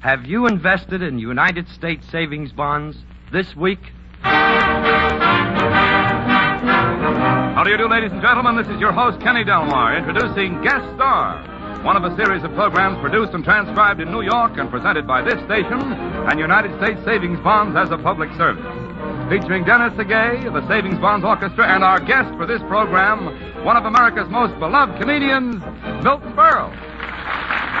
Have you invested in United States savings bonds this week? How do you do, ladies and gentlemen? This is your host, Kenny Delmar, introducing Guest Star, one of a series of programs produced and transcribed in New York and presented by this station and United States Savings Bonds as a public service. Featuring Dennis Agay, the Savings Bonds Orchestra, and our guest for this program, one of America's most beloved comedians, Milton Berle.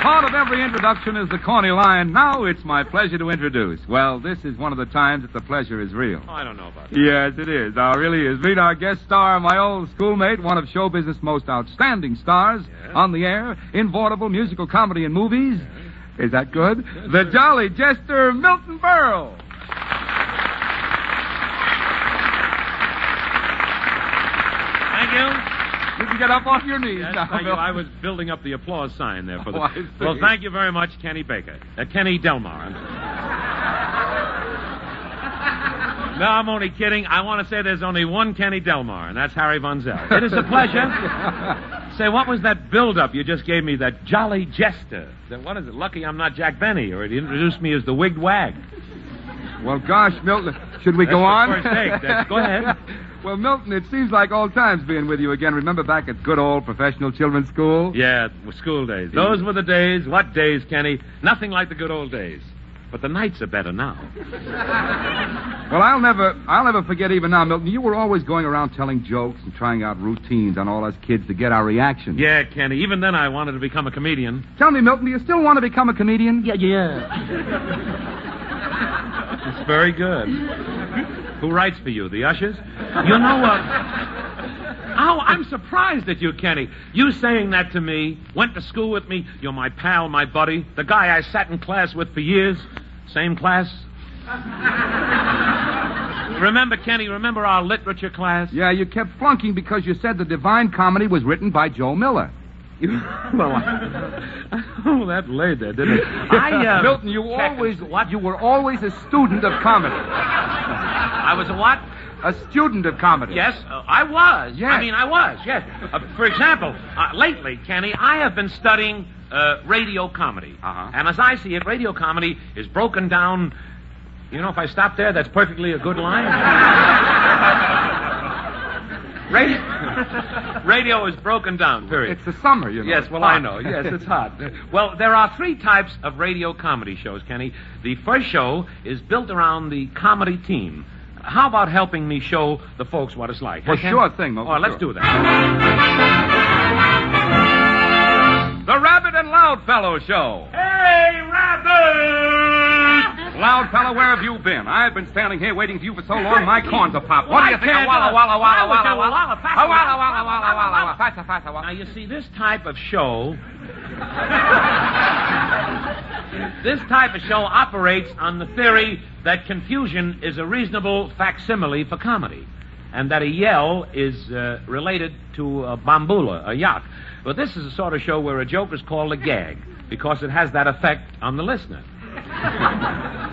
Part of every introduction is the corny line, now it's my pleasure to introduce. Well, this is one of the times that the pleasure is real. I don't know about that. Yes, it is. Now, it really is. Meet our guest star, my old schoolmate, one of show business' most outstanding stars on the air, in vaudeville, musical comedy, and movies. Is that good? the jolly jester, Milton Berle. Thank you. You can get up off your knees Yes, now. you. I was building up the applause sign there for the. Oh, well, thank you very much, Kenny Baker. Uh, Kenny Delmar. no, I'm only kidding. I want to say there's only one Kenny Delmar, and that's Harry Von Zell. It is a pleasure. say, what was that build-up you just gave me? That jolly jester. That, what is it? Lucky I'm not Jack Benny, or he introduced me as the wigged wag. Well, gosh, Milton, should we That's go on? first take. That's- go ahead. Well, Milton, it seems like old times being with you again. Remember back at good old professional children's school? Yeah, school days. Those were the days. What days, Kenny? Nothing like the good old days. But the nights are better now. Well, I'll never, I'll never forget even now, Milton. You were always going around telling jokes and trying out routines on all us kids to get our reaction. Yeah, Kenny. Even then, I wanted to become a comedian. Tell me, Milton, do you still want to become a comedian? Yeah, yeah. it's very good. Who writes for you? The ushers? You know what? Oh, I'm surprised at you, Kenny. You saying that to me, went to school with me, you're my pal, my buddy, the guy I sat in class with for years. Same class. remember, Kenny, remember our literature class? Yeah, you kept flunking because you said the Divine Comedy was written by Joe Miller. You, well, I, oh, that laid there, didn't it? I, uh, Milton, you always, what? You were always a student of comedy. I was a what? A student of comedy. Yes, uh, I was. Yes. I mean, I was, yes. Uh, for example, uh, lately, Kenny, I have been studying uh, radio comedy. Uh-huh. And as I see it, radio comedy is broken down. You know, if I stop there, that's perfectly a good line. radio, radio is broken down, period. It's the summer, you know. Yes, well, I know. Yes, it's hot. Well, there are three types of radio comedy shows, Kenny. The first show is built around the comedy team. How about helping me show the folks what it's like? huh, Well, Ken? sure thing, Milton, Oh, let's sure. do that. The Rabbit and Loudfellow Show. Hey, Rabbit! Loudfellow, where have you been? I've been standing here waiting for you for so long, my corns are popped. What do you think of Walla. Walla Walla Walla, Walla Walla, Walla? Walla, Walla Walla Walla Walla Walla. Faster, faster, Now, you see, this type of show. this type of show operates on the theory that confusion is a reasonable facsimile for comedy, and that a yell is uh, related to a bambula, a yak. But this is a sort of show where a joke is called a gag because it has that effect on the listener.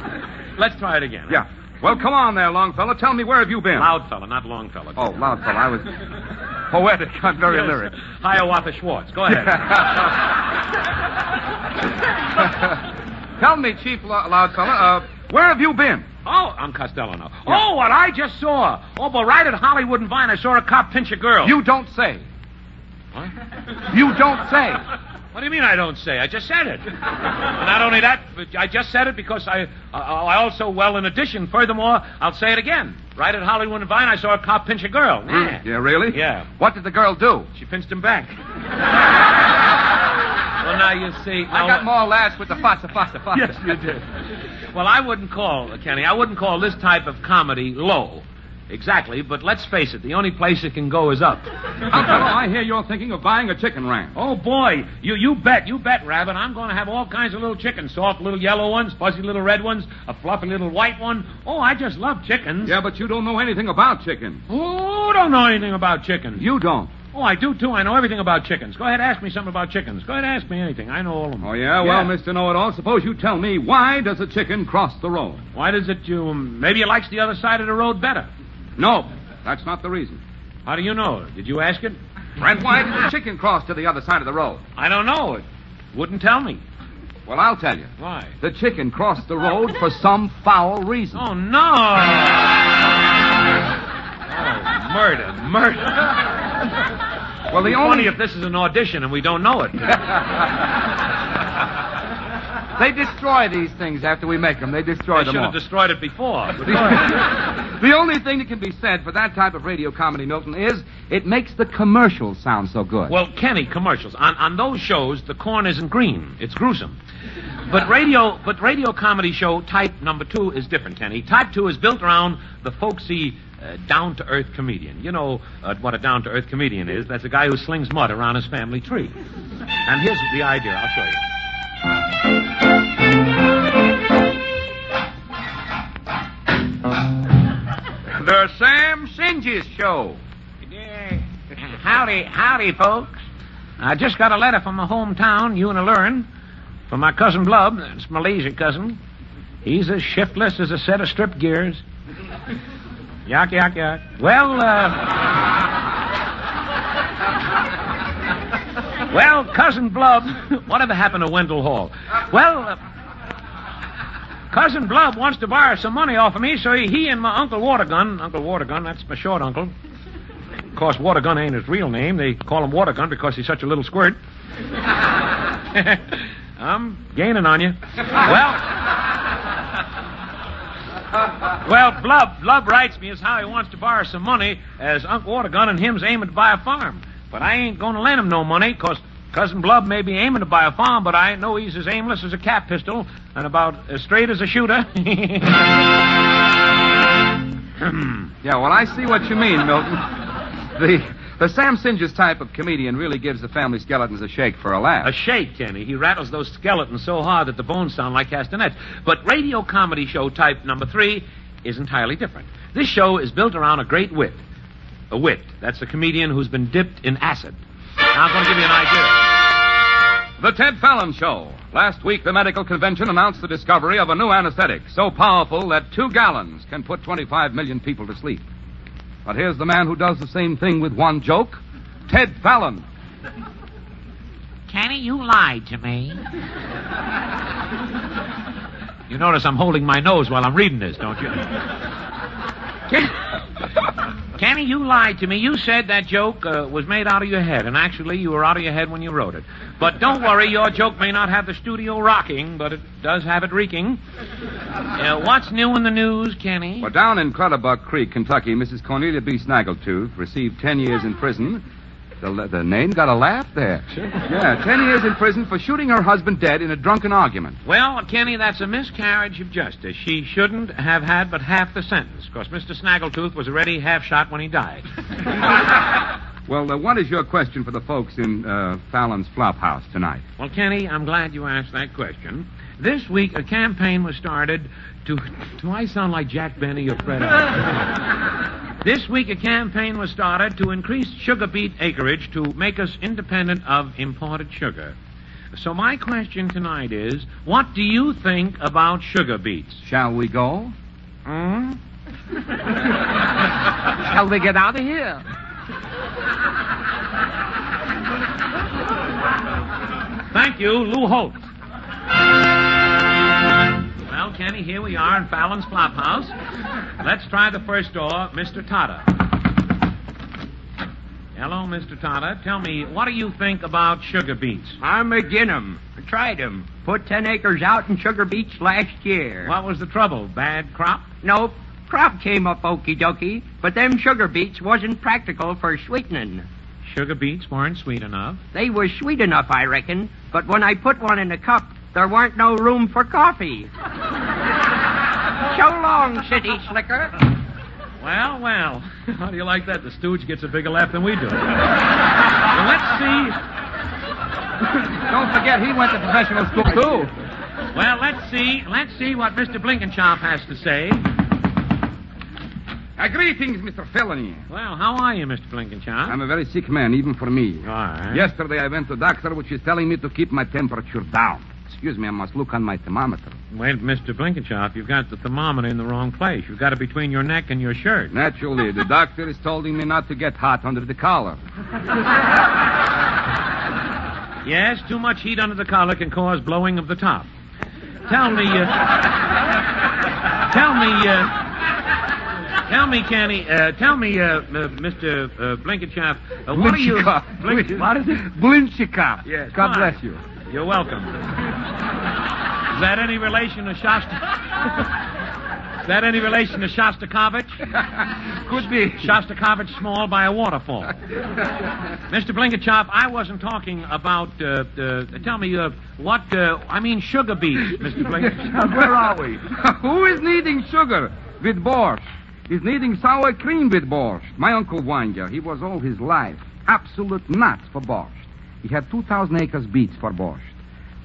Let's try it again. Yeah. Well, come on there, Longfellow. Tell me, where have you been? Loud fella, not Longfellow. Oh, Loudfellow. I was poetic. I'm very Yes. lyric. Hiawatha Schwartz. Go ahead. Tell me, Chief Lo- Loudfellow, uh, where have you been? Oh, I'm Costello now. Oh, what I just saw. Oh, but right at Hollywood and Vine, I saw a cop pinch a girl. You don't say. What? You don't say. What do you mean I don't say? I just said it. And not only that, but I just said it because I, I, I also, well, in addition, furthermore, I'll say it again. Right at Hollywood and Vine, I saw a cop pinch a girl. Hmm. Yeah. Yeah, really? Yeah. What did the girl do? She pinched him back. well, now you see. I now- got more laughs with the faster, faster, faster. Yes, you did. Well, I wouldn't call, Kenny, I wouldn't call this type of comedy low. Exactly, but let's face it, the only place it can go is up. I hear you're thinking of buying a chicken ranch. Oh, boy. You, you bet, you bet, Rabbit. I'm going to have all kinds of little chickens. Soft little yellow ones, fuzzy little red ones, a fluffy little white one. Oh, I just love chickens. Yeah, but you don't know anything about chickens. Oh, don't know anything about chickens. You don't. Oh, I do, too. I know everything about chickens. Go ahead, ask me something about chickens. Go ahead, ask me anything. I know all of them. Oh, yeah? Well, Mr. Know-it-all, suppose you tell me, why does a chicken cross the road? Why does it, you... um, Maybe it likes the other side of the road better. No, that's not the reason. How do you know? Did you ask it? And why did the chicken cross to the other side of the road? I don't know. It wouldn't tell me. Well, I'll tell you. Why? The chicken crossed the road for some foul reason. Oh, no! Oh, murder, murder. well, the It's only funny if this is an audition and we don't know it. they destroy these things after we make them. They destroy They them should all. have destroyed it before. the only thing that can be said for that type of radio comedy, Milton, is it makes the commercials sound so good. Well, Kenny, commercials. On, on those shows, the corn isn't green. It's gruesome. But radio, but radio comedy show type number two is different, Kenny. Type two is built around the folksy, uh, down-to-earth comedian. You know uh, what a down-to-earth comedian is? That's a guy who slings mud around his family tree. And here's the idea. I'll show you. The Sam Singes Show. Howdy, howdy, folks. I just got a letter from my hometown, Unalern, from my cousin Blub. It's my lazy cousin. He's as shiftless as a set of strip gears. Yuck, yuck, yuck. Well, uh... well, cousin Blub, Whatever happened to Wendell Hall? well, uh... cousin Blub wants to borrow some money off of me, so he, and my Uncle Watergun, Uncle Watergun, that's my short uncle. Of course, Watergun ain't his real name. They call him Watergun because he's such a little squirt. I'm gaining on you. Well, well, Blub, Blub writes me as how he wants to borrow some money as Uncle Watergun and him's aiming to buy a farm. But I ain't going to lend him no money because Cousin Blub may be aiming to buy a farm, but I know he's as aimless as a cap pistol and about as straight as a shooter. Yeah, well, I see what you mean, Milton. The the Sam Singes type of comedian really gives the family skeletons a shake for a laugh. A shake, Kenny. He rattles those skeletons so hard that the bones sound like castanets. But radio comedy show type number three is entirely different. This show is built around a great wit. A wit. That's a comedian who's been dipped in acid. Now, I'm going to give you an idea. The Ted Fallon Show. Last week, the medical convention announced the discovery of a new anesthetic so powerful that two gallons can put 25 million people to sleep. But here's the man who does the same thing with one joke Ted Fallon. Kenny, you lied to me. You notice I'm holding my nose while I'm reading this, don't you? Kenny, you lied to me. You said that joke uh, was made out of your head, and actually, you were out of your head when you wrote it. But don't worry, your joke may not have the studio rocking, but it does have it reeking. Uh, what's new in the news, Kenny? Well, down in Clutterbuck Creek, Kentucky, Mrs. Cornelia B. Snaggletooth received 10 years in prison. The, the name got a laugh there. Yeah, 10 years in prison for shooting her husband dead in a drunken argument. Well, Kenny, that's a miscarriage of justice. She shouldn't have had but half the sentence, because Mr. Snaggletooth was already half shot when he died. Well, uh, what is your question for the folks in uh, Fallon's Flop House tonight? Well, Kenny, I'm glad you asked that question. This week, a campaign was started to. Do I sound like Jack Benny or Fred? This week, a campaign was started to increase sugar beet acreage to make us independent of imported sugar. So, my question tonight is what do you think about sugar beets? Shall we go? Hmm? Shall we get out of here? Thank you, Lou Holt. Well, Kenny, here we are in Fallon's Flop House. Let's try the first door, Mr. Totter. Hello, Mr. Totter. Tell me, what do you think about sugar beets? I'm agin 'em. I tried 'em. Put ten acres out in sugar beets last year. What was the trouble? Bad crop? Nope. Crop came up okie dokie, but them sugar beets wasn't practical for sweetening. Sugar beets weren't sweet enough. They was sweet enough, I reckon, but when I put one in a cup, there weren't no room for coffee. so long, city slicker. Well, well. How do you like that? The stooge gets a bigger laugh than we do. well, let's see. Don't forget, he went to professional school, too. Well, let's see. Let's see what Mr. Blinkenshop has to say. Uh, greetings, Mr. Felony. Well, how are you, Mr. Blinkenshop? I'm a very sick man, even for me. All right. Yesterday I went to doctor, which is telling me to keep my temperature down. Excuse me, I must look on my thermometer. Wait, Mr. Blinkenshop, you've got the thermometer in the wrong place. You've got it between your neck and your shirt. Naturally, the doctor is telling me not to get hot under the collar. Yes, too much heat under the collar can cause blowing of the top. Tell me, uh, tell me, uh, tell me, Kenny, uh, tell me, uh, uh, Mr. Uh, Blinkenshop, uh, what are you... Blink- What is it? Blinchikov. Yes, God fine. bless you. You're welcome. Is that any relation to Shosta? Is that any relation to Shostakovich? Could be. Shostakovich small by a waterfall. Mr. Blinkenshop, I wasn't talking about, uh, uh, tell me, uh, what, uh, I mean sugar beets, Mr. Blinkenshop. Where are we? Who is needing sugar with borscht? He's needing sour cream with borscht. My uncle Wanja, he was all his life absolute nuts for borscht. He had 2,000 acres beets for borscht.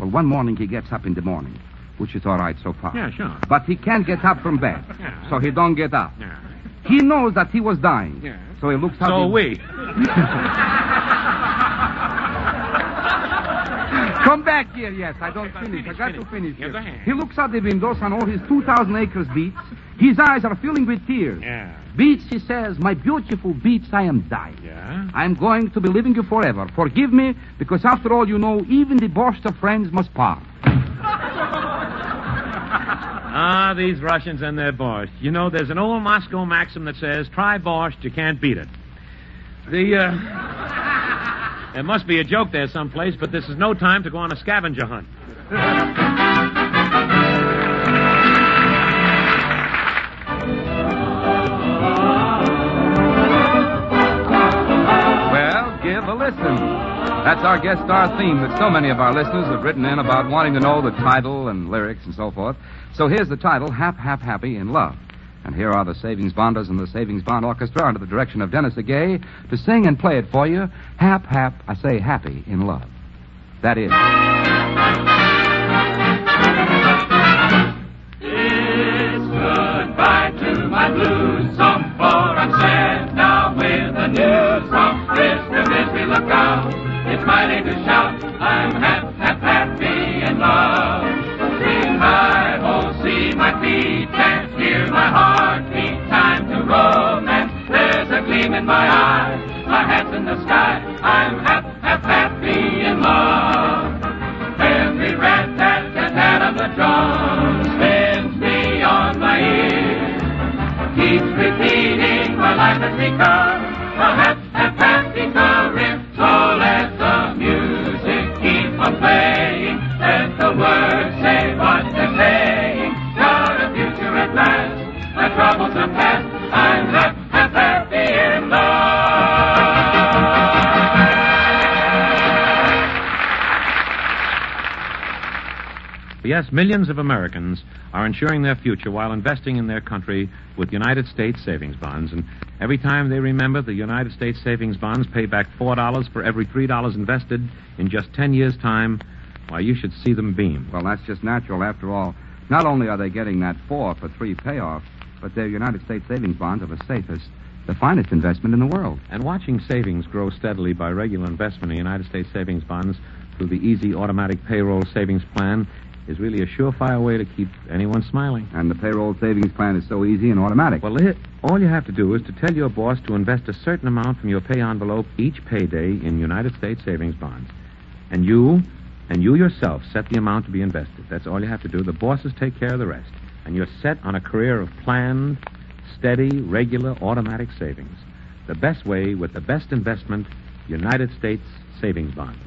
Well, one morning he gets up in the morning, which is all right so far. Yeah, sure. But he can't get up from bed, Yeah. so he don't get up. Yeah. He knows that he was dying, Yeah. so he looks up. So in- we. Come back here, yes. I don't Okay, finish. I got finish. to finish. He looks out the windows on all his 2,000 acres beats. His eyes are filling with tears. Yeah. Beets, he says, my beautiful Beats, I am dying. Yeah? I'm going to be living you forever. Forgive me, because after all, you know, even the borscht of friends must part. Ah, these Russians and their borscht. You know, there's an old Moscow maxim that says, try borscht, you can't beat it. The, uh... there must be a joke there someplace, but this is no time to go on a scavenger hunt. listen. That's our guest star theme that so many of our listeners have written in about wanting to know the title and lyrics and so forth. So here's the title, Hap, Hap, Happy in Love. And here are the Savings Bonders and the Savings Bond Orchestra under the direction of Dennis Agay to sing and play it for you, Hap, Hap, I say happy in love. That is. It's goodbye to my for Look out, it's my day to shout. I'm hap, hap, happy in love. Sing high, oh, see my feet dance, hear my heart beat. Time to romance. There's a gleam in my eye, my hat's in the sky. I'm hap, hap, happy in love. Every rat tat tat tat of the drum spins me on my ear. Keeps repeating my life has become a hap, hap, happy the words say what they're saying. Got a future at last. My troubles are past. I'm hap, hap, happy in love. Yes, millions of Americans are insuring their future while investing in their country with United States savings bonds. And every time they remember the United States savings bonds pay back $4 for every $3 invested in just 10 years' time, why, you should see them beam. Well, that's just natural. After all, not only are they getting that four for three payoff, but their United States savings bonds are the safest, the finest investment in the world. And watching savings grow steadily by regular investment in United States savings bonds through the easy automatic payroll savings plan is really a surefire way to keep anyone smiling. And the payroll savings plan is so easy and automatic. Well, it, all you have to do is to tell your boss to invest a certain amount from your pay envelope each payday in United States savings bonds. And you, and you yourself set the amount to be invested. That's all you have to do. The bosses take care of the rest. And you're set on a career of planned, steady, regular, automatic savings. The best way with the best investment, United States savings bonds.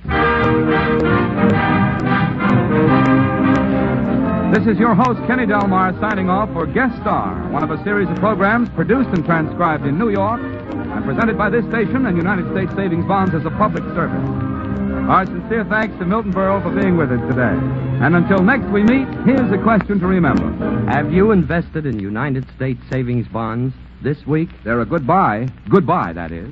This is your host, Kenny Delmar, signing off for Guest Star, one of a series of programs produced and transcribed in New York and presented by this station and United States Savings Bonds as a public service. Our sincere thanks to Milton Berle for being with us today. And until next we meet, here's a question to remember. Have you invested in United States savings bonds this week? They're a goodbye. Goodbye, that is.